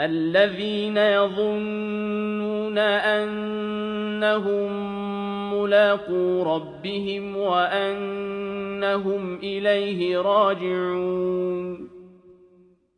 الَّذِينَ يَظُنُّونَ أَنَّهُم مُّلَاقُو رَبِّهِمْ وَأَنَّهُمْ إِلَيْهِ رَاجِعُونَ.